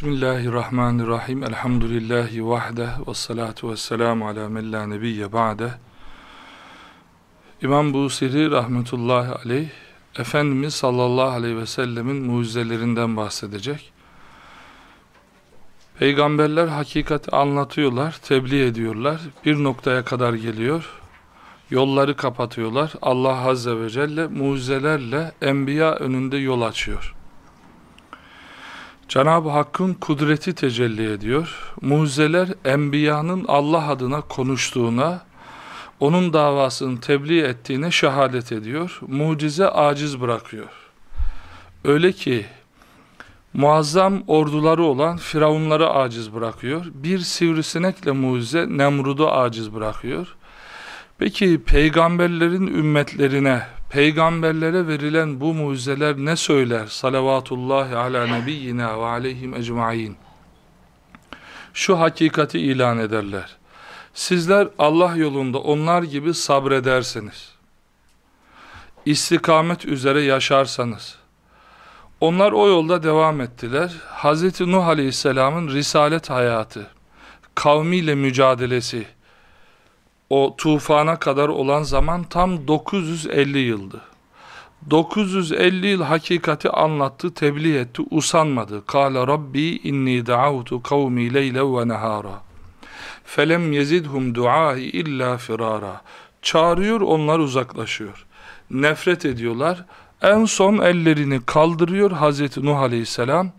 Bismillahirrahmanirrahim. Elhamdülillahi vahde ve salatu ve selamu ala men la nebiyye ba'de. İmam Busiri rahmetullahi aleyh Efendimiz sallallahu aleyhi ve sellemin mucizelerinden bahsedecek. Peygamberler hakikati anlatıyorlar, tebliğ ediyorlar. Bir noktaya kadar geliyor. Yolları kapatıyorlar. Allah azze ve celle mucizelerle enbiya önünde yol açıyor. Cenab-ı Hakk'ın kudreti tecelli ediyor. Mucizeler enbiyanın Allah adına konuştuğuna, onun davasını tebliğ ettiğine şehadet ediyor. Mucize aciz bırakıyor. Öyle ki muazzam orduları olan firavunları aciz bırakıyor. Bir sivrisinekle mucize Nemrud'u aciz bırakıyor. Peki peygamberlerin ümmetlerine, peygamberlere verilen bu mucizeler ne söyler? Salavatullahi ala nebiyyina ve aleyhim ecmain. Şu hakikati ilan ederler. Sizler Allah yolunda onlar gibi sabrederseniz, istikamet üzere yaşarsanız, onlar o yolda devam ettiler. Hz. Nuh Aleyhisselam'ın risalet hayatı, kavmiyle mücadelesi, o tufana kadar olan zaman tam 950 yıldı. 950 yıl hakikati anlattı, tebliğ etti, usanmadı. Kâle Rabbi inni da'avtu kavmi leyle ve nehâra. Felem yezidhum duâhi illa firara. Çağırıyor, onlar uzaklaşıyor. Nefret ediyorlar. En son ellerini kaldırıyor Hazreti Nuh Aleyhisselam.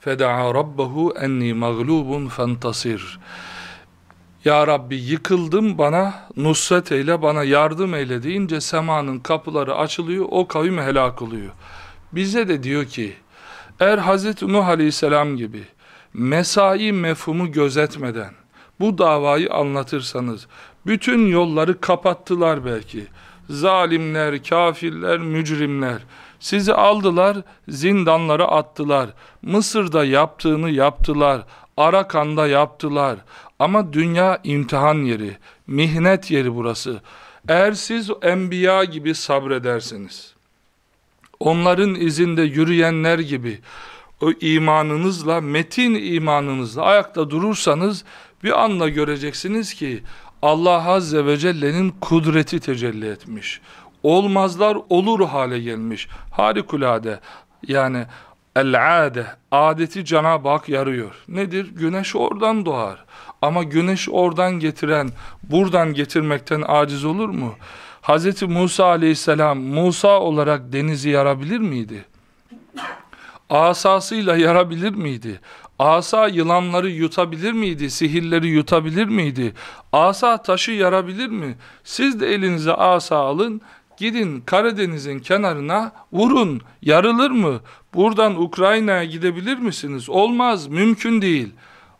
Feda'a rabbahu enni mağlubun fentasir. Ya Rabbi yıkıldım bana nusret eyle bana yardım eyle deyince semanın kapıları açılıyor o kavim helak oluyor. Bize de diyor ki eğer Hz. Nuh Aleyhisselam gibi mesai mefhumu gözetmeden bu davayı anlatırsanız bütün yolları kapattılar belki. Zalimler, kafirler, mücrimler sizi aldılar zindanlara attılar. Mısır'da yaptığını yaptılar. Arakan'da yaptılar. Ama dünya imtihan yeri, mihnet yeri burası. Eğer siz enbiya gibi sabredersiniz, onların izinde yürüyenler gibi o imanınızla, metin imanınızla ayakta durursanız bir anda göreceksiniz ki Allah Azze ve Celle'nin kudreti tecelli etmiş. Olmazlar olur hale gelmiş. Harikulade. Yani el-ade, adeti Cenab-ı Hak yarıyor. Nedir? Güneş oradan doğar. Ama güneş oradan getiren, buradan getirmekten aciz olur mu? Hz. Musa aleyhisselam, Musa olarak denizi yarabilir miydi? Asasıyla yarabilir miydi? Asa yılanları yutabilir miydi? Sihirleri yutabilir miydi? Asa taşı yarabilir mi? Siz de elinize asa alın, gidin Karadeniz'in kenarına vurun. Yarılır mı? Buradan Ukrayna'ya gidebilir misiniz? Olmaz, mümkün değil.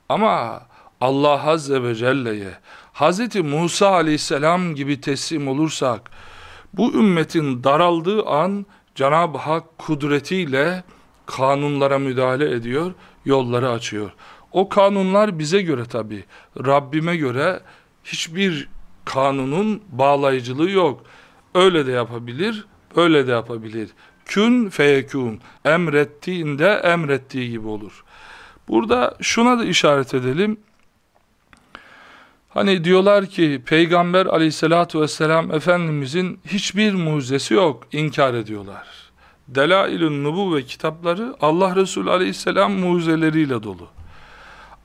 Ama Allah Azze ve Celle'ye Hz. Musa Aleyhisselam gibi teslim olursak bu ümmetin daraldığı an Cenab-ı Hak kudretiyle kanunlara müdahale ediyor, yolları açıyor. O kanunlar bize göre tabi, Rabbime göre hiçbir kanunun bağlayıcılığı yok. Öyle de yapabilir, öyle de yapabilir. Kün feyekûn, emrettiğinde emrettiği gibi olur. Burada şuna da işaret edelim. Hani diyorlar ki Peygamber aleyhissalatü vesselam Efendimizin hiçbir mucizesi yok inkar ediyorlar. Delailün Nubu ve kitapları Allah Resulü aleyhisselam mucizeleriyle dolu.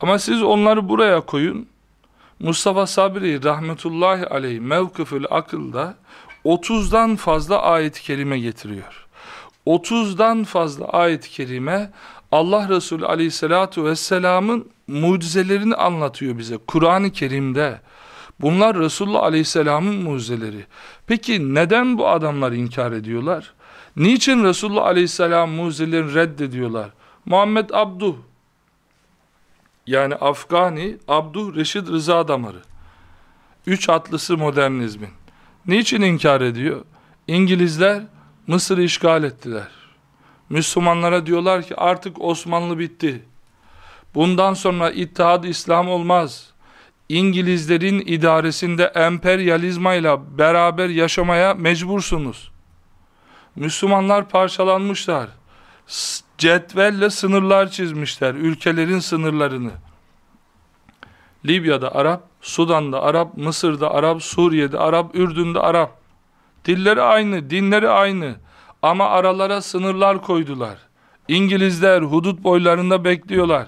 Ama siz onları buraya koyun. Mustafa Sabri rahmetullahi aleyh mevkıfül akılda 30'dan fazla ayet-i kerime getiriyor. 30'dan fazla ayet-i kerime Allah Resulü aleyhissalatu vesselamın mucizelerini anlatıyor bize. Kur'an-ı Kerim'de. Bunlar Resulullah aleyhisselamın mucizeleri. Peki neden bu adamlar inkar ediyorlar? Niçin Resulullah aleyhisselam mucizelerini reddediyorlar? Muhammed Abduh yani Afgani Abduh Reşid Rıza Damarı. Üç atlısı modernizmin. Niçin inkar ediyor? İngilizler Mısır'ı işgal ettiler. Müslümanlara diyorlar ki artık Osmanlı bitti. Bundan sonra İttihad İslam olmaz. İngilizlerin idaresinde emperyalizmayla beraber yaşamaya mecbursunuz. Müslümanlar parçalanmışlar. cetvelle sınırlar çizmişler, ülkelerin sınırlarını. Libya'da Arap, Sudan'da Arap, Mısır'da Arap, Suriye'de Arap, Ürdün'de Arap. Dilleri aynı, dinleri aynı. Ama aralara sınırlar koydular. İngilizler hudut boylarında bekliyorlar.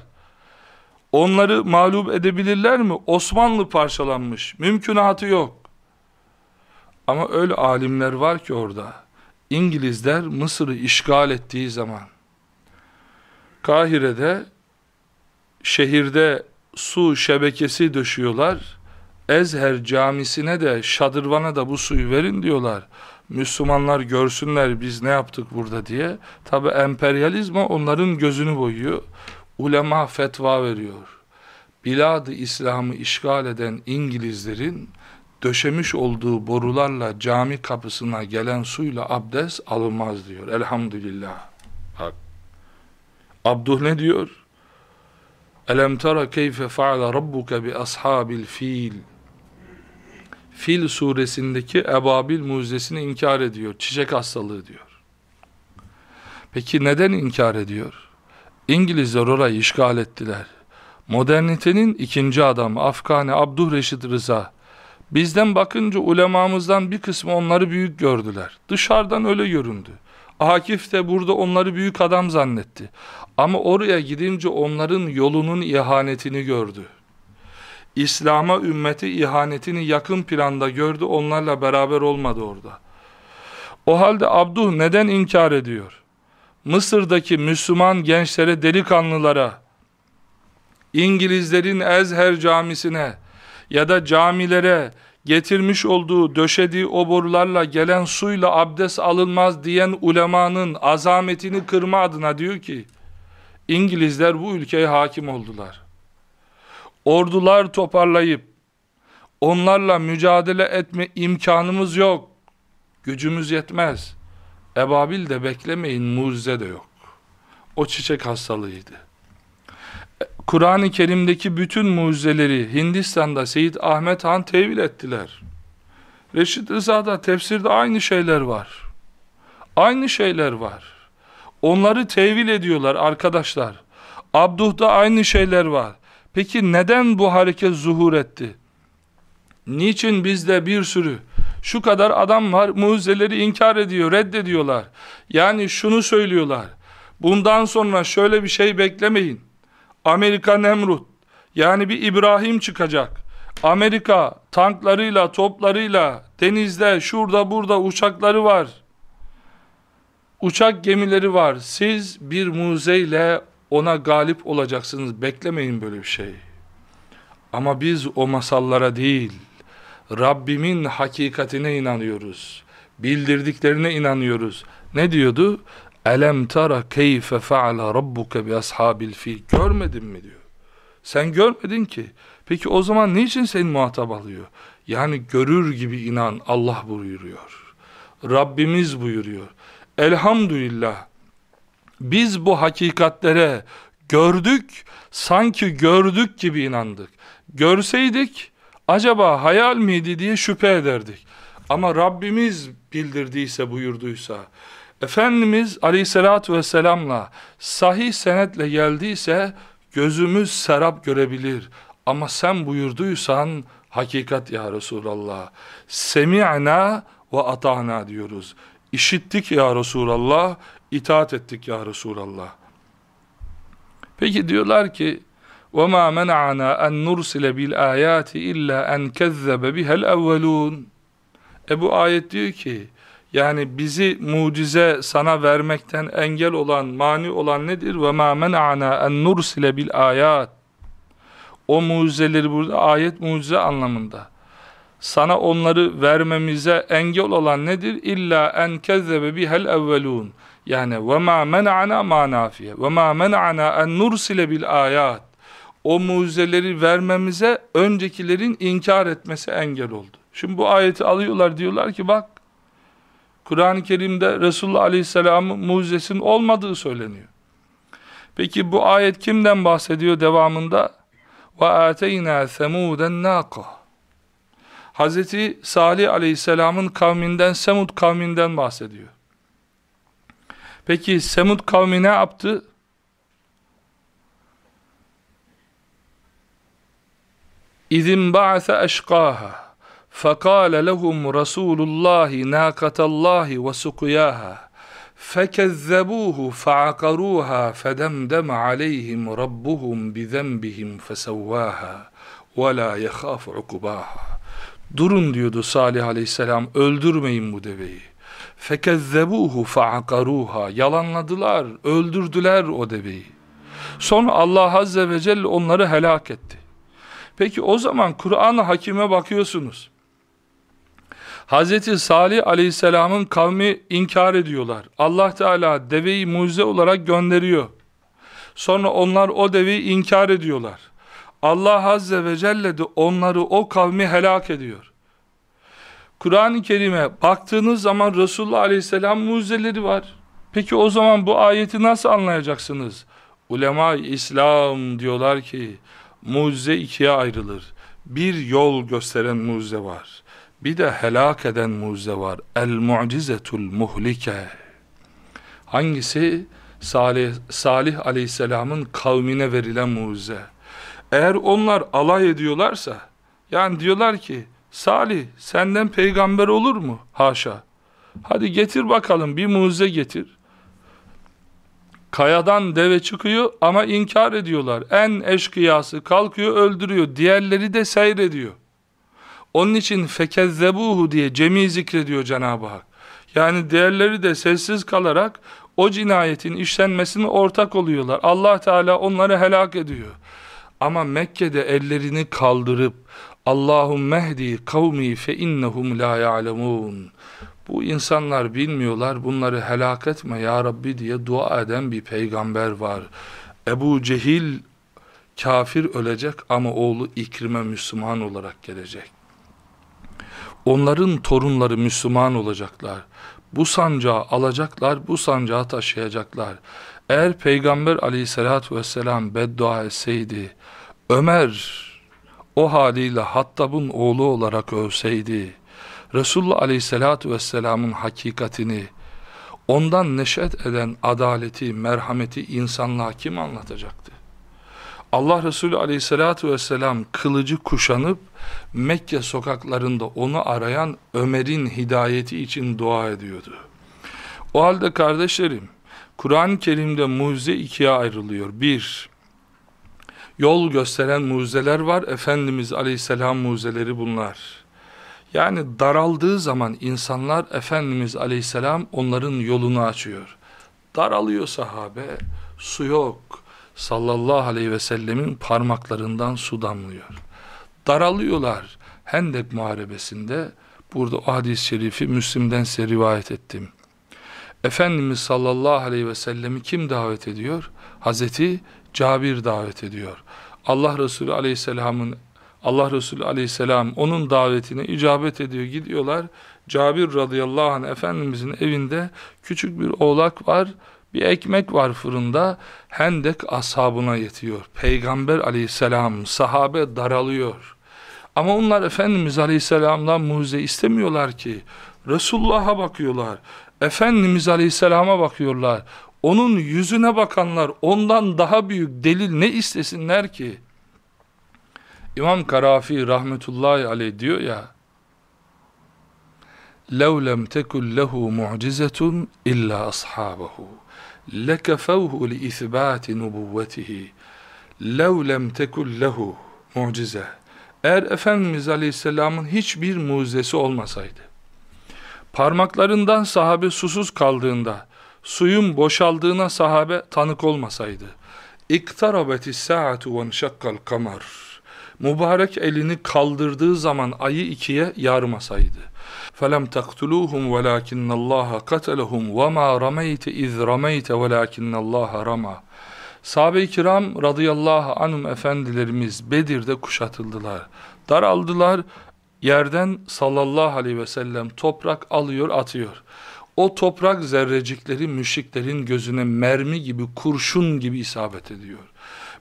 Onları mağlup edebilirler mi? Osmanlı parçalanmış. Mümkünatı yok. Ama öyle alimler var ki orada. İngilizler Mısır'ı işgal ettiği zaman Kahire'de şehirde su şebekesi döşüyorlar. Ezher camisine de şadırvana da bu suyu verin diyorlar. Müslümanlar görsünler biz ne yaptık burada diye. Tabi emperyalizma onların gözünü boyuyor. Ulema fetva veriyor. Bilad-ı İslam'ı işgal eden İngilizlerin döşemiş olduğu borularla cami kapısına gelen suyla abdest alınmaz diyor. Elhamdülillah. Bak. Ne diyor? Elem tara keyfe faale rabbuke bi ashabil fil. Fil suresindeki ebabil mucizesini inkar ediyor. Çiçek hastalığı diyor. Peki neden inkar ediyor? İngilizler orayı işgal ettiler. Modernitenin ikinci adamı Afgani Abdurreşit Rıza. Bizden bakınca ulemamızdan bir kısmı onları büyük gördüler. Dışarıdan öyle göründü. Akif de burada onları büyük adam zannetti. Ama oraya gidince onların yolunun ihanetini gördü. İslam'a ümmeti ihanetini yakın planda gördü, onlarla beraber olmadı orada. O halde Abduh neden inkar ediyor? Mısır'daki Müslüman gençlere, delikanlılara, İngilizlerin Ezher camisine ya da camilere getirmiş olduğu, döşediği o gelen suyla abdest alınmaz diyen ulemanın azametini kırma adına diyor ki, İngilizler bu ülkeye hakim oldular. Ordular toparlayıp, onlarla mücadele etme imkanımız yok. Gücümüz yetmez. Ebabil de beklemeyin, mucize de yok. O çiçek hastalığıydı. Kur'an-ı Kerim'deki bütün mucizeleri Hindistan'da Seyyid Ahmet Han tevil ettiler. Reşit Rıza'da tefsirde aynı şeyler var. Aynı şeyler var. Onları tevil ediyorlar arkadaşlar. Abduh'da aynı şeyler var. Peki neden bu hareket zuhur etti? Niçin bizde bir sürü şu kadar adam var mucizeleri inkar ediyor, reddediyorlar. Yani şunu söylüyorlar. Bundan sonra şöyle bir şey beklemeyin. Amerika Nemrut yani bir İbrahim çıkacak. Amerika tanklarıyla, toplarıyla, denizde, şurada, burada uçakları var. Uçak gemileri var. Siz bir muzeyle ona galip olacaksınız. Beklemeyin böyle bir şey. Ama biz o masallara değil, Rabbimin hakikatine inanıyoruz. Bildirdiklerine inanıyoruz. Ne diyordu? Elem tara keyfe faala rabbuke bi ashabil fil. Görmedin mi diyor. Sen görmedin ki. Peki o zaman niçin seni muhatap alıyor? Yani görür gibi inan Allah buyuruyor. Rabbimiz buyuruyor. Elhamdülillah. Biz bu hakikatlere gördük, sanki gördük gibi inandık. Görseydik acaba hayal miydi diye şüphe ederdik. Ama Rabbimiz bildirdiyse, buyurduysa, Efendimiz aleyhissalatü vesselamla sahih senetle geldiyse gözümüz serap görebilir. Ama sen buyurduysan hakikat ya Resulallah. Semi'na ve ata'na diyoruz. İşittik ya Resulallah, itaat ettik ya Resulallah. Peki diyorlar ki وَمَا مَنَعَنَا أَنْ نُرْسِلَ بِالْآيَاتِ إِلَّا أَنْ كَذَّبَ بِهَا الْاَوَّلُونَ E bu ayet diyor ki yani bizi mucize sana vermekten engel olan, mani olan nedir? Ve ma men'ana en nursile bil ayat. O mucizeleri burada ayet mucize anlamında. Sana onları vermemize engel olan nedir? İlla en kezzebe bihel evvelun. Yani ve ma men'ana ma. Ve ma men'ana en nursile bil ayat. O mucizeleri vermemize öncekilerin inkar etmesi engel oldu. Şimdi bu ayeti alıyorlar diyorlar ki bak Kur'an-ı Kerim'de Resulullah Aleyhisselam'ın mucizesinin olmadığı söyleniyor. Peki bu ayet kimden bahsediyor devamında? Ve ateyna semuden naqa. Hazreti Salih Aleyhisselam'ın kavminden Semud kavminden bahsediyor. Peki Semud kavmi ne yaptı? İzin ba'se eşkaha. فقال لهم رسول الله ناقة الله وسقياها فكذبوه فعقروها فدمدم عليهم ربهم بذنبهم فسواها ولا يخاف عقباها Durun diyordu Salih aleyhisselam öldürmeyin bu deveyi. Fekezzebuhu faakaruha yalanladılar, öldürdüler o deveyi. Sonra Allah azze ve celle onları helak etti. Peki o zaman Kur'an-ı Hakim'e bakıyorsunuz. Hz. Salih aleyhisselamın kavmi inkar ediyorlar. Allah Teala deveyi mucize olarak gönderiyor. Sonra onlar o deveyi inkar ediyorlar. Allah Azze ve Celle de onları o kavmi helak ediyor. Kur'an-ı Kerim'e baktığınız zaman Resulullah Aleyhisselam mucizeleri var. Peki o zaman bu ayeti nasıl anlayacaksınız? Ulema-i İslam diyorlar ki mucize ikiye ayrılır. Bir yol gösteren mucize var. Bir de helak eden mucize var. El-mu'cizetul muhlike. Hangisi? Salih, Salih aleyhisselamın kavmine verilen mucize. Eğer onlar alay ediyorlarsa, yani diyorlar ki, Salih senden peygamber olur mu? Haşa. Hadi getir bakalım bir mucize getir. Kayadan deve çıkıyor ama inkar ediyorlar. En eşkıyası kalkıyor öldürüyor. Diğerleri de seyrediyor. Onun için fekezzebuhu diye cemi zikrediyor Cenab-ı Hak. Yani diğerleri de sessiz kalarak o cinayetin işlenmesine ortak oluyorlar. Allah Teala onları helak ediyor. Ama Mekke'de ellerini kaldırıp Allahum mehdi kavmi fe innehum la ya'lemun. Bu insanlar bilmiyorlar bunları helak etme ya Rabbi diye dua eden bir peygamber var. Ebu Cehil kafir ölecek ama oğlu İkrim'e Müslüman olarak gelecek. Onların torunları Müslüman olacaklar. Bu sancağı alacaklar, bu sancağı taşıyacaklar. Eğer Peygamber aleyhissalatü vesselam beddua etseydi, Ömer o haliyle Hattab'ın oğlu olarak ölseydi, Resulullah aleyhissalatü vesselamın hakikatini, ondan neşet eden adaleti, merhameti insanlığa kim anlatacaktı? Allah Resulü aleyhissalatü vesselam kılıcı kuşanıp Mekke sokaklarında onu arayan Ömer'in hidayeti için dua ediyordu. O halde kardeşlerim, Kur'an-ı Kerim'de mucize ikiye ayrılıyor. Bir, yol gösteren mucizeler var. Efendimiz Aleyhisselam mucizeleri bunlar. Yani daraldığı zaman insanlar Efendimiz Aleyhisselam onların yolunu açıyor. Daralıyor sahabe, su yok. Sallallahu aleyhi ve sellemin parmaklarından su damlıyor. Daralıyorlar. Hendek muharebesinde burada o hadis-i şerifi Müslim'den size rivayet ettim. Efendimiz sallallahu aleyhi ve sellemi kim davet ediyor? Hazreti Cabir davet ediyor. Allah Resulü aleyhisselamın Allah Resulü aleyhisselam onun davetine icabet ediyor. Gidiyorlar. Cabir radıyallahu anh Efendimizin evinde küçük bir oğlak var. Bir ekmek var fırında. Hendek ashabına yetiyor. Peygamber aleyhisselam sahabe daralıyor. Ama onlar Efendimiz aleyhisselamdan mucize istemiyorlar ki. Resulullah'a bakıyorlar. Efendimiz aleyhisselama bakıyorlar. Onun yüzüne bakanlar ondan daha büyük delil ne istesinler ki? İmam Karafi rahmetullahi aleyh diyor ya لَوْ لَمْ تَكُلْ لَهُ مُعْجِزَةٌ اِلَّا أَصْحَابَهُ لَكَفَوْهُ لِإِثْبَاتِ نُبُوَّتِهِ لَوْ لَمْ تَكُلْ لَهُ mucize eğer Efendimiz Aleyhisselam'ın hiçbir mucizesi olmasaydı parmaklarından sahabe susuz kaldığında suyun boşaldığına sahabe tanık olmasaydı İktarabetis saatu ve şakkal kamar mübarek elini kaldırdığı zaman ayı ikiye yarmasaydı فَلَمْ تَقْتُلُوهُمْ وَلَاكِنَّ اللّٰهَ قَتَلَهُمْ وَمَا رَمَيْتَ اِذْ رَمَيْتَ وَلَاكِنَّ اللّٰهَ رَمَى Sahabe-i kiram radıyallahu anhum efendilerimiz Bedir'de kuşatıldılar. Daraldılar. Yerden sallallahu aleyhi ve sellem toprak alıyor atıyor. O toprak zerrecikleri müşriklerin gözüne mermi gibi kurşun gibi isabet ediyor.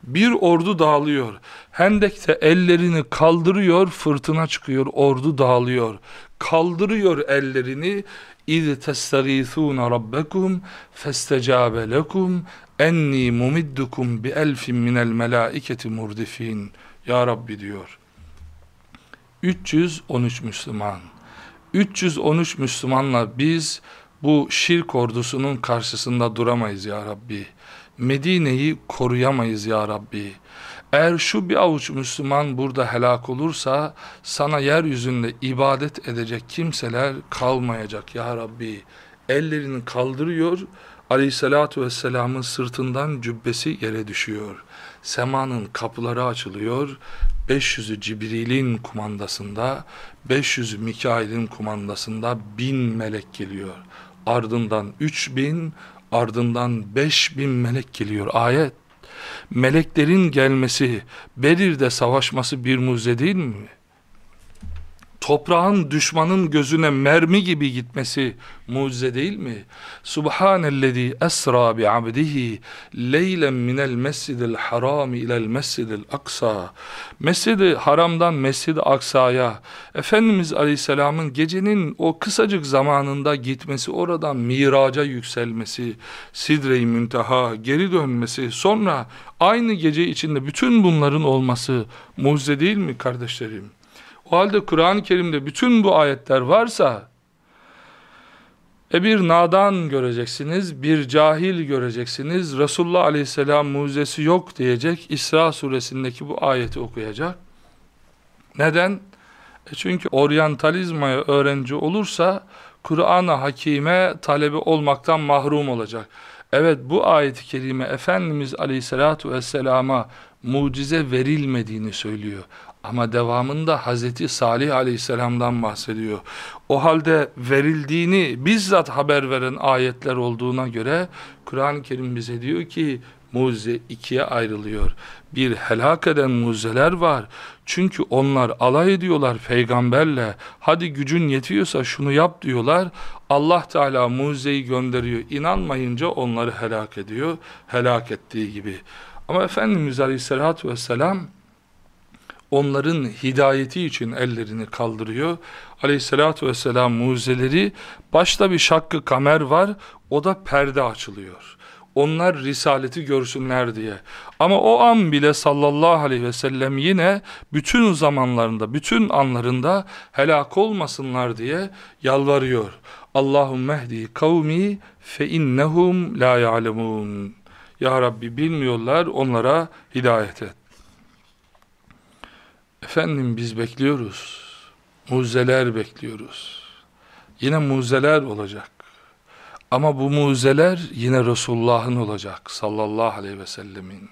Bir ordu dağılıyor. Hendek'te ellerini kaldırıyor, fırtına çıkıyor, ordu dağılıyor. Kaldırıyor ellerini, اِذْ تَسْتَغِيثُونَ رَبَّكُمْ فَاسْتَجَابَ لَكُمْ enni mumiddukum bi elfin minel melaiketi murdifin. Ya Rabbi diyor. 313 Müslüman. 313 Müslümanla biz bu şirk ordusunun karşısında duramayız ya Rabbi. Medine'yi koruyamayız ya Rabbi. Eğer şu bir avuç Müslüman burada helak olursa sana yeryüzünde ibadet edecek kimseler kalmayacak ya Rabbi. Ellerini kaldırıyor, Aleyhissalatu vesselamın sırtından cübbesi yere düşüyor. Semanın kapıları açılıyor. 500'ü Cibril'in kumandasında, 500'ü Mikail'in kumandasında bin melek geliyor. Ardından 3000, ardından 5000 melek geliyor. Ayet. Meleklerin gelmesi, Bedir'de savaşması bir mucize değil mi? Toprağın düşmanın gözüne mermi gibi gitmesi mucize değil mi? Subhanellezi esra bi abdihi leylen minel mescidil haram ilel mescidil aksa. Mescidi haramdan mescidi aksaya Efendimiz Aleyhisselam'ın gecenin o kısacık zamanında gitmesi, oradan miraca yükselmesi, sidre-i münteha, geri dönmesi, sonra aynı gece içinde bütün bunların olması mucize değil mi kardeşlerim? O halde Kur'an-ı Kerim'de bütün bu ayetler varsa e bir nadan göreceksiniz, bir cahil göreceksiniz. Resulullah Aleyhisselam mucizesi yok diyecek. İsra suresindeki bu ayeti okuyacak. Neden? E çünkü oryantalizmaya öğrenci olursa Kur'an-ı Hakime talebi olmaktan mahrum olacak. Evet bu ayet-i kerime Efendimiz Aleyhisselatü Vesselam'a mucize verilmediğini söylüyor. Ama devamında Hazreti Salih Aleyhisselam'dan bahsediyor. O halde verildiğini bizzat haber veren ayetler olduğuna göre Kur'an-ı Kerim bize diyor ki mucize ikiye ayrılıyor. Bir helak eden mucizeler var. Çünkü onlar alay ediyorlar peygamberle. Hadi gücün yetiyorsa şunu yap diyorlar. Allah Teala mucizeyi gönderiyor. İnanmayınca onları helak ediyor. Helak ettiği gibi. Ama Efendimiz Aleyhisselatü Vesselam onların hidayeti için ellerini kaldırıyor. Aleyhissalatü vesselam mucizeleri başta bir şakkı kamer var o da perde açılıyor. Onlar risaleti görsünler diye. Ama o an bile sallallahu aleyhi ve sellem yine bütün zamanlarında, bütün anlarında helak olmasınlar diye yalvarıyor. Allahümme ehdi kavmi fe innehum la ya'lemun. Ya Rabbi bilmiyorlar onlara hidayet et. Efendim biz bekliyoruz. Muzeler bekliyoruz. Yine muzeler olacak. Ama bu muzeler yine Resulullah'ın olacak sallallahu aleyhi ve sellemin.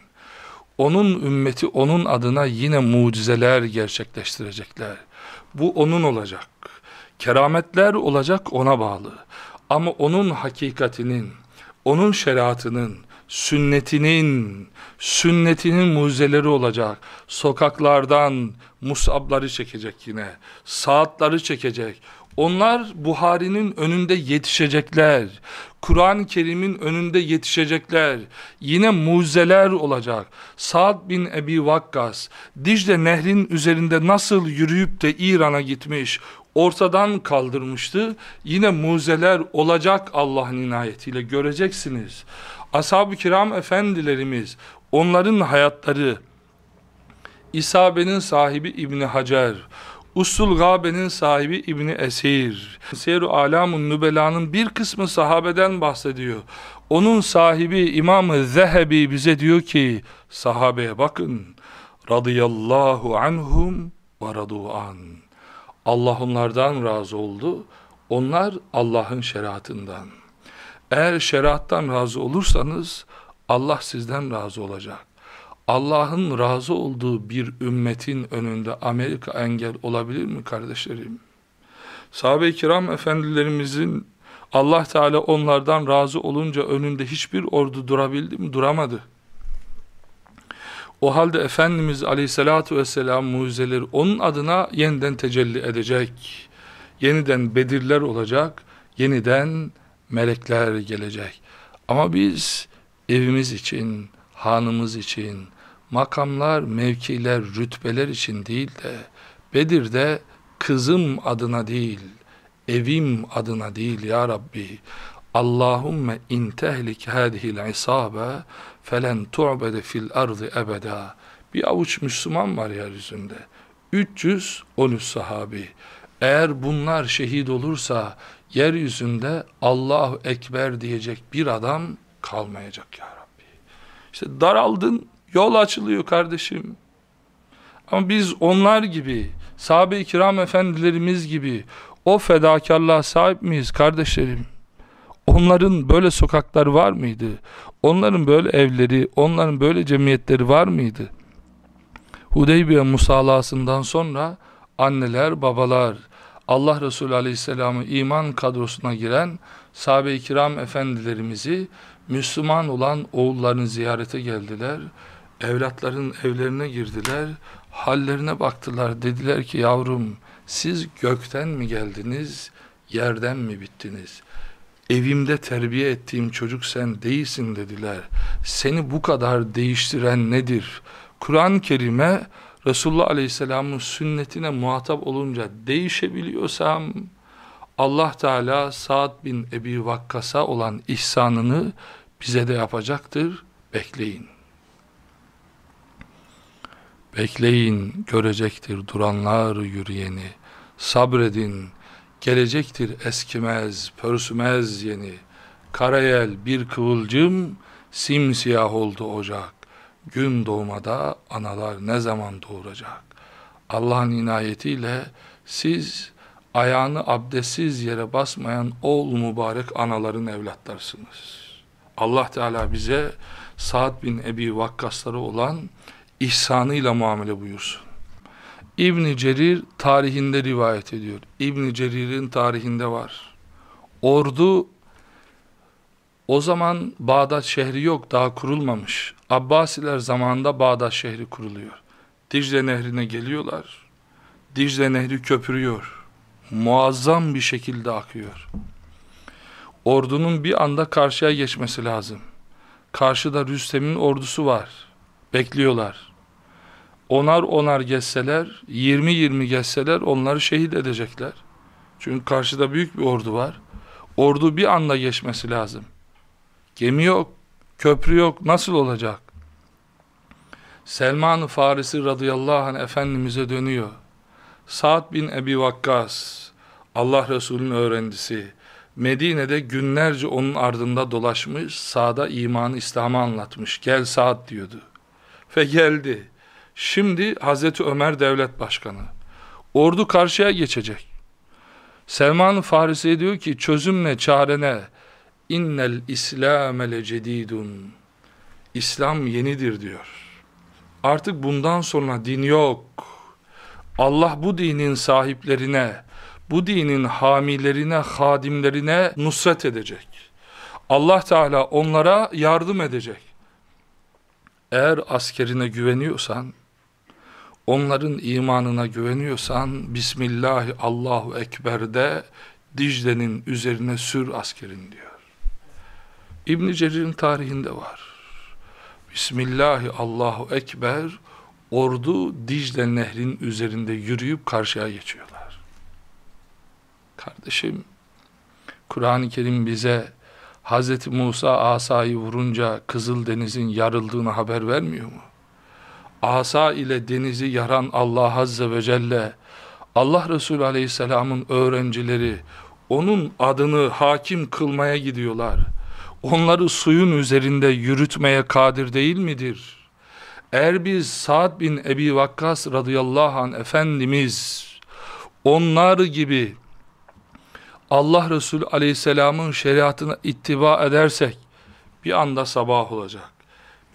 Onun ümmeti onun adına yine mucizeler gerçekleştirecekler. Bu onun olacak. Kerametler olacak ona bağlı. Ama onun hakikatinin, onun şeriatının, sünnetinin, sünnetinin mucizeleri olacak. Sokaklardan musabları çekecek yine. Saatleri çekecek. Onlar Buhari'nin önünde yetişecekler. Kur'an-ı Kerim'in önünde yetişecekler. Yine mucizeler olacak. Sa'd bin Ebi Vakkas, Dicle nehrin üzerinde nasıl yürüyüp de İran'a gitmiş, ortadan kaldırmıştı. Yine mucizeler olacak Allah'ın inayetiyle göreceksiniz. Ashab-ı kiram efendilerimiz, onların hayatları, İsabe'nin sahibi İbni Hacer, Usul Gabe'nin sahibi İbni Esir, Seyru Alamun Nübela'nın bir kısmı sahabeden bahsediyor. Onun sahibi İmam-ı Zehebi bize diyor ki, sahabeye bakın, radıyallahu anhum ve an. Allah onlardan razı oldu, onlar Allah'ın şeriatından. Eğer şeriattan razı olursanız Allah sizden razı olacak. Allah'ın razı olduğu bir ümmetin önünde Amerika engel olabilir mi kardeşlerim? Sahabe-i kiram efendilerimizin Allah Teala onlardan razı olunca önünde hiçbir ordu durabildi mi? Duramadı. O halde Efendimiz Aleyhisselatü Vesselam mucizeleri onun adına yeniden tecelli edecek. Yeniden bedirler olacak. Yeniden melekler gelecek. Ama biz evimiz için, hanımız için, makamlar, mevkiler, rütbeler için değil de Bedir'de kızım adına değil, evim adına değil ya Rabbi. Allahümme in tehlik hadihil isabe felen tu'bede fil ardı ebeda. Bir avuç Müslüman var yeryüzünde. 313 sahabi. Eğer bunlar şehit olursa yeryüzünde Allahu Ekber diyecek bir adam kalmayacak ya Rabbi. İşte daraldın, yol açılıyor kardeşim. Ama biz onlar gibi, sahabe-i kiram efendilerimiz gibi o fedakarlığa sahip miyiz kardeşlerim? Onların böyle sokaklar var mıydı? Onların böyle evleri, onların böyle cemiyetleri var mıydı? Hudeybiye musalasından sonra anneler, babalar, Allah Resulü Aleyhisselam'ı iman kadrosuna giren sahabe-i kiram efendilerimizi Müslüman olan oğullarını ziyarete geldiler. Evlatların evlerine girdiler. Hallerine baktılar. Dediler ki yavrum siz gökten mi geldiniz, yerden mi bittiniz? Evimde terbiye ettiğim çocuk sen değilsin dediler. Seni bu kadar değiştiren nedir? Kur'an-ı Kerim'e Resulullah Aleyhisselam'ın sünnetine muhatap olunca değişebiliyorsam Allah Teala Sa'd bin Ebi Vakkas'a olan ihsanını bize de yapacaktır. Bekleyin. Bekleyin görecektir duranlar yürüyeni. Sabredin gelecektir eskimez, pörsümez yeni. Karayel bir kıvılcım simsiyah oldu ocak. Gün doğmada analar ne zaman doğuracak? Allah'ın inayetiyle siz ayağını abdestsiz yere basmayan oğul mübarek anaların evlatlarsınız. Allah Teala bize Sa'd bin Ebi Vakkasları olan ihsanıyla muamele buyursun. İbn Cerir tarihinde rivayet ediyor. İbn Cerir'in tarihinde var. Ordu o zaman Bağdat şehri yok, daha kurulmamış. Abbasiler zamanında Bağdat şehri kuruluyor. Dicle nehrine geliyorlar. Dicle nehri köpürüyor. Muazzam bir şekilde akıyor. Ordunun bir anda karşıya geçmesi lazım. Karşıda Rüstem'in ordusu var. Bekliyorlar. Onar onar geçseler, yirmi yirmi geçseler onları şehit edecekler. Çünkü karşıda büyük bir ordu var. Ordu bir anda geçmesi lazım. Gemi yok, köprü yok, nasıl olacak? Selman-ı Farisi radıyallahu anh Efendimiz'e dönüyor. Sa'd bin Ebi Vakkas, Allah Resulü'nün öğrencisi, Medine'de günlerce onun ardında dolaşmış, Sa'da imanı, İslam'ı anlatmış. Gel Sa'd diyordu. Ve geldi. Şimdi Hazreti Ömer devlet başkanı. Ordu karşıya geçecek. Selman Farisi diyor ki çözüm ne çare ne? İnnel İslam le cedidun. İslam yenidir diyor. Artık bundan sonra din yok. Allah bu dinin sahiplerine, bu dinin hamilerine, hadimlerine nusret edecek. Allah Teala onlara yardım edecek. Eğer askerine güveniyorsan, onların imanına güveniyorsan Bismillahi Allahu Ekber'de Dicle'nin üzerine sür askerin diyor. İbn Cerir'in tarihinde var. Bismillahi Allahu Ekber ordu Dicle nehrin üzerinde yürüyüp karşıya geçiyorlar. Kardeşim Kur'an-ı Kerim bize Hz. Musa asayı vurunca Kızıldeniz'in yarıldığını haber vermiyor mu? asa ile denizi yaran Allah Azze ve Celle, Allah Resulü Aleyhisselam'ın öğrencileri, onun adını hakim kılmaya gidiyorlar. Onları suyun üzerinde yürütmeye kadir değil midir? Eğer biz Sa'd bin Ebi Vakkas radıyallahu anh Efendimiz, onlar gibi Allah Resulü Aleyhisselam'ın şeriatına ittiba edersek, bir anda sabah olacak.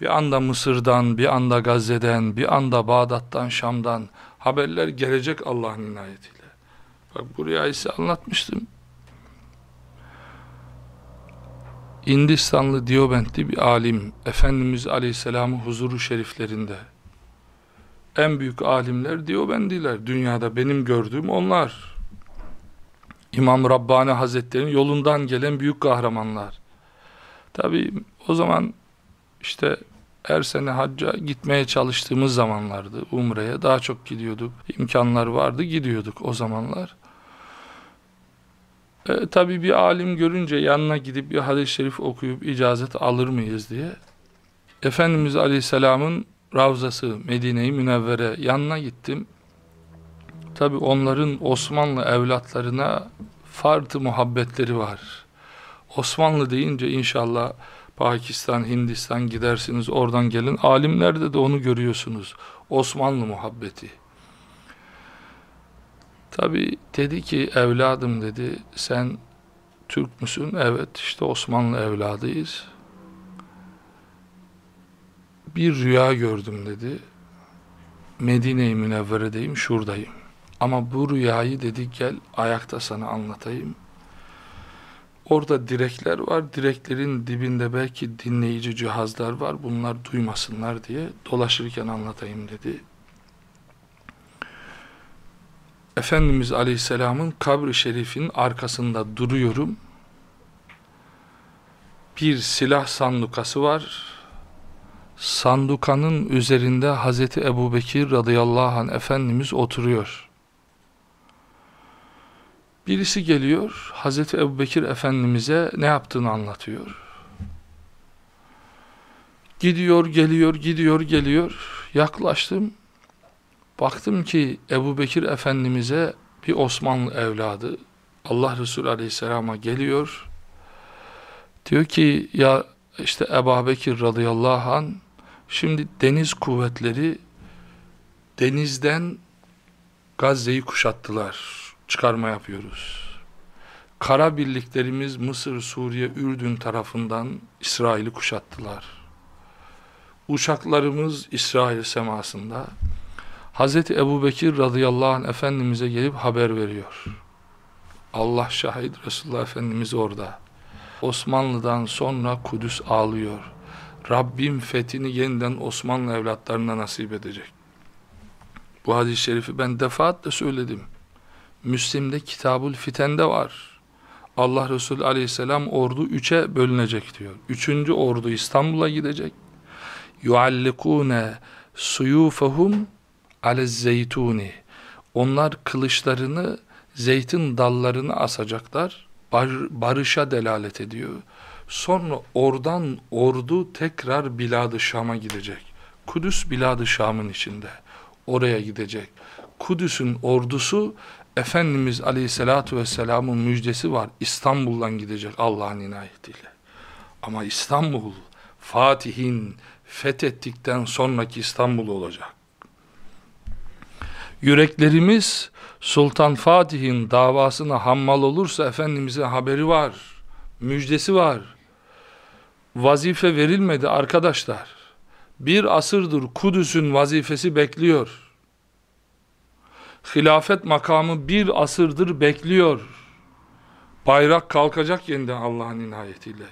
Bir anda Mısır'dan, bir anda Gazze'den, bir anda Bağdat'tan, Şam'dan haberler gelecek Allah'ın inayetiyle. Bak buraya ise anlatmıştım. Hindistanlı Diyobentli bir alim, Efendimiz Aleyhisselam'ın huzuru şeriflerinde. En büyük alimler Diyobendiler. Dünyada benim gördüğüm onlar. İmam Rabbani Hazretleri'nin yolundan gelen büyük kahramanlar. Tabi o zaman işte her sene hacca gitmeye çalıştığımız zamanlardı. Umre'ye daha çok gidiyorduk. İmkanlar vardı gidiyorduk o zamanlar. E, tabii bir alim görünce yanına gidip bir hadis-i şerif okuyup icazet alır mıyız diye. Efendimiz Aleyhisselam'ın Ravzası Medine-i Münevvere yanına gittim. Tabi onların Osmanlı evlatlarına farklı muhabbetleri var. Osmanlı deyince inşallah Pakistan, Hindistan gidersiniz oradan gelin. Alimlerde de onu görüyorsunuz. Osmanlı muhabbeti. Tabi dedi ki evladım dedi sen Türk müsün? Evet işte Osmanlı evladıyız. Bir rüya gördüm dedi. Medine-i Münevvere'deyim şuradayım. Ama bu rüyayı dedi gel ayakta sana anlatayım. Orada direkler var. Direklerin dibinde belki dinleyici cihazlar var. Bunlar duymasınlar diye dolaşırken anlatayım dedi. Efendimiz Aleyhisselam'ın kabri şerifinin arkasında duruyorum. Bir silah sandukası var. Sandukanın üzerinde Hazreti Ebu Bekir radıyallahu anh Efendimiz oturuyor. Birisi geliyor, Hazreti Ebu Bekir Efendimiz'e ne yaptığını anlatıyor. Gidiyor, geliyor, gidiyor, geliyor. Yaklaştım. Baktım ki Ebu Bekir Efendimiz'e bir Osmanlı evladı Allah Resulü Aleyhisselam'a geliyor. Diyor ki ya işte Ebu Bekir radıyallahu an şimdi deniz kuvvetleri denizden Gazze'yi kuşattılar çıkarma yapıyoruz. Kara birliklerimiz Mısır, Suriye, Ürdün tarafından İsrail'i kuşattılar. Uçaklarımız İsrail semasında. Hz. Ebu Bekir radıyallahu anh Efendimiz'e gelip haber veriyor. Allah şahit Resulullah Efendimiz orada. Osmanlı'dan sonra Kudüs ağlıyor. Rabbim fethini yeniden Osmanlı evlatlarına nasip edecek. Bu hadis-i şerifi ben defaatle söyledim. Müslim'de Kitabul Fiten'de var. Allah Resulü aleyhisselam ordu üçe bölünecek diyor. Üçüncü ordu İstanbul'a gidecek. يُعَلِّقُونَ سُيُوفَهُمْ ale zeytuni. Onlar kılıçlarını zeytin dallarını asacaklar. Bar, barışa delalet ediyor. Sonra oradan ordu tekrar Bilad-ı Şam'a gidecek. Kudüs Bilad-ı Şam'ın içinde. Oraya gidecek. Kudüs'ün ordusu Efendimiz Aleyhisselatü Vesselam'ın müjdesi var. İstanbul'dan gidecek Allah'ın inayetiyle. Ama İstanbul Fatih'in fethettikten sonraki İstanbul olacak. Yüreklerimiz Sultan Fatih'in davasına hammal olursa Efendimiz'in haberi var. Müjdesi var. Vazife verilmedi arkadaşlar. Bir asırdır Kudüs'ün vazifesi bekliyor hilafet makamı bir asırdır bekliyor. Bayrak kalkacak yeniden Allah'ın inayetiyle.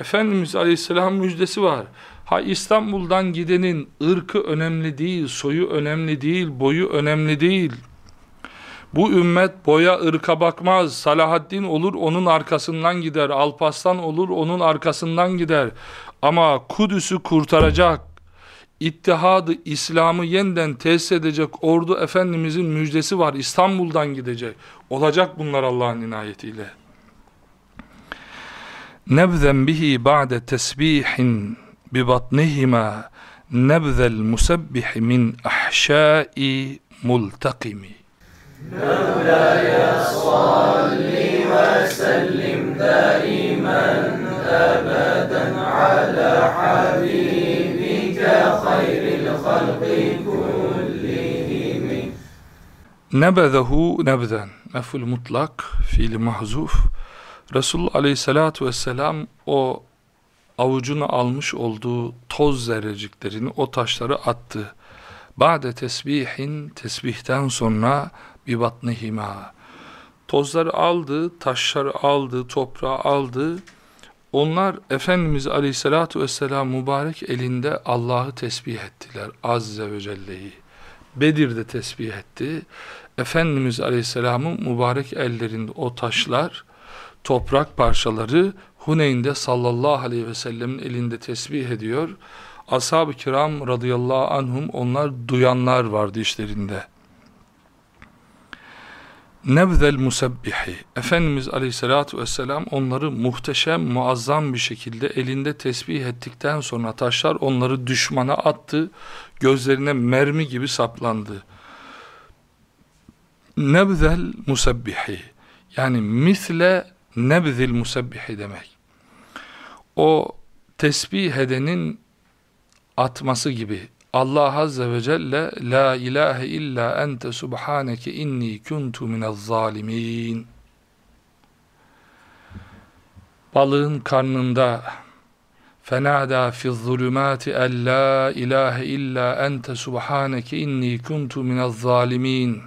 Efendimiz Aleyhisselam müjdesi var. Ha İstanbul'dan gidenin ırkı önemli değil, soyu önemli değil, boyu önemli değil. Bu ümmet boya ırka bakmaz. Salahaddin olur onun arkasından gider. Alpaslan olur onun arkasından gider. Ama Kudüs'ü kurtaracak ittihadı, İslam'ı yeniden tesis edecek ordu Efendimizin müjdesi var. İstanbul'dan gidecek. Olacak bunlar Allah'ın inayetiyle. Nebzen bihi ba'de tesbihin ببطنهما نبذ المسبح من أحشاء ملتقم. مولاي صل وسلم دائما أبدا على حبيبك خير الخلق كلهم نبذه نبذا مفعول مطلق في المحذوف رسول الله عليه الصلاة والسلام o avucuna almış olduğu toz zerreciklerini o taşları attı. Ba'de tesbihin tesbihten sonra bir batnihima tozları aldı, taşları aldı, toprağı aldı onlar Efendimiz Aleyhisselatü Vesselam mübarek elinde Allah'ı tesbih ettiler. Azze ve Celle'yi. Bedir'de tesbih etti. Efendimiz Aleyhisselam'ın mübarek ellerinde o taşlar, toprak parçaları Huneyn'de sallallahu aleyhi ve sellemin elinde tesbih ediyor. Ashab-ı kiram radıyallahu anhum onlar duyanlar vardı işlerinde. nebzel musebbihi Efendimiz aleyhissalatu vesselam onları muhteşem muazzam bir şekilde elinde tesbih ettikten sonra taşlar onları düşmana attı gözlerine mermi gibi saplandı nebzel musebbihi yani misle nebzil musebbihi demek. O tesbih edenin atması gibi. Allah Azze ve Celle La ilahe illa ente subhaneke inni kuntu minez zalimin. Balığın karnında fenada fi zulümati en la ilahe illa ente subhaneke inni kuntu minez zalimin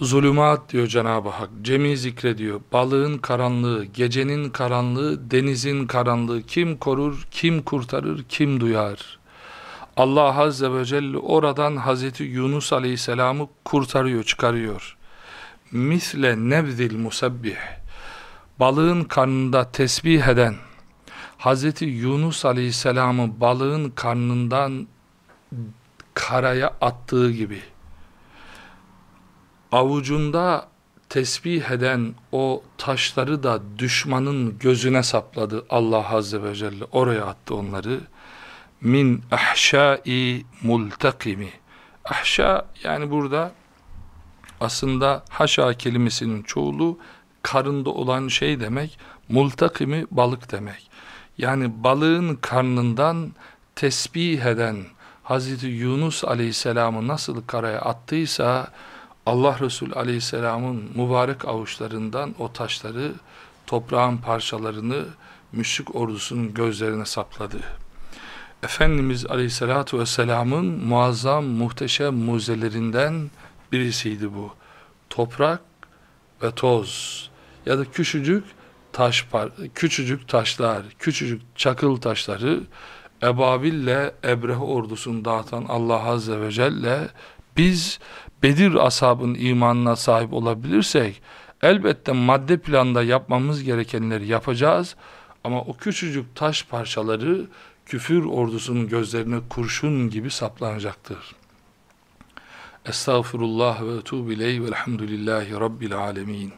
Zulümat diyor Cenab-ı Hak. Cemi zikrediyor. Balığın karanlığı, gecenin karanlığı, denizin karanlığı. Kim korur, kim kurtarır, kim duyar? Allah Azze ve Celle oradan Hazreti Yunus Aleyhisselam'ı kurtarıyor, çıkarıyor. Misle nevzil musabbih. Balığın karnında tesbih eden, Hazreti Yunus Aleyhisselam'ı balığın karnından karaya attığı gibi, avucunda tesbih eden o taşları da düşmanın gözüne sapladı Allah Azze ve Celle. Oraya attı onları. Min ahşai multakimi. Ahşa yani burada aslında haşa kelimesinin çoğulu karında olan şey demek. Multakimi balık demek. Yani balığın karnından tesbih eden Hazreti Yunus Aleyhisselam'ı nasıl karaya attıysa Allah Resulü Aleyhisselam'ın mübarek avuçlarından o taşları, toprağın parçalarını müşrik ordusunun gözlerine sapladı. Efendimiz Aleyhisselatü Vesselam'ın muazzam, muhteşem muzelerinden birisiydi bu. Toprak ve toz ya da küçücük taş küçücük taşlar, küçücük çakıl taşları Ebabil'le Ebrehe ordusunu dağıtan Allah Azze ve Celle biz Bedir ashabın imanına sahip olabilirsek elbette madde planda yapmamız gerekenleri yapacağız ama o küçücük taş parçaları küfür ordusunun gözlerine kurşun gibi saplanacaktır. Estağfurullah ve etubu ileyh velhamdülillahi rabbil alemin.